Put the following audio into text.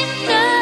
in the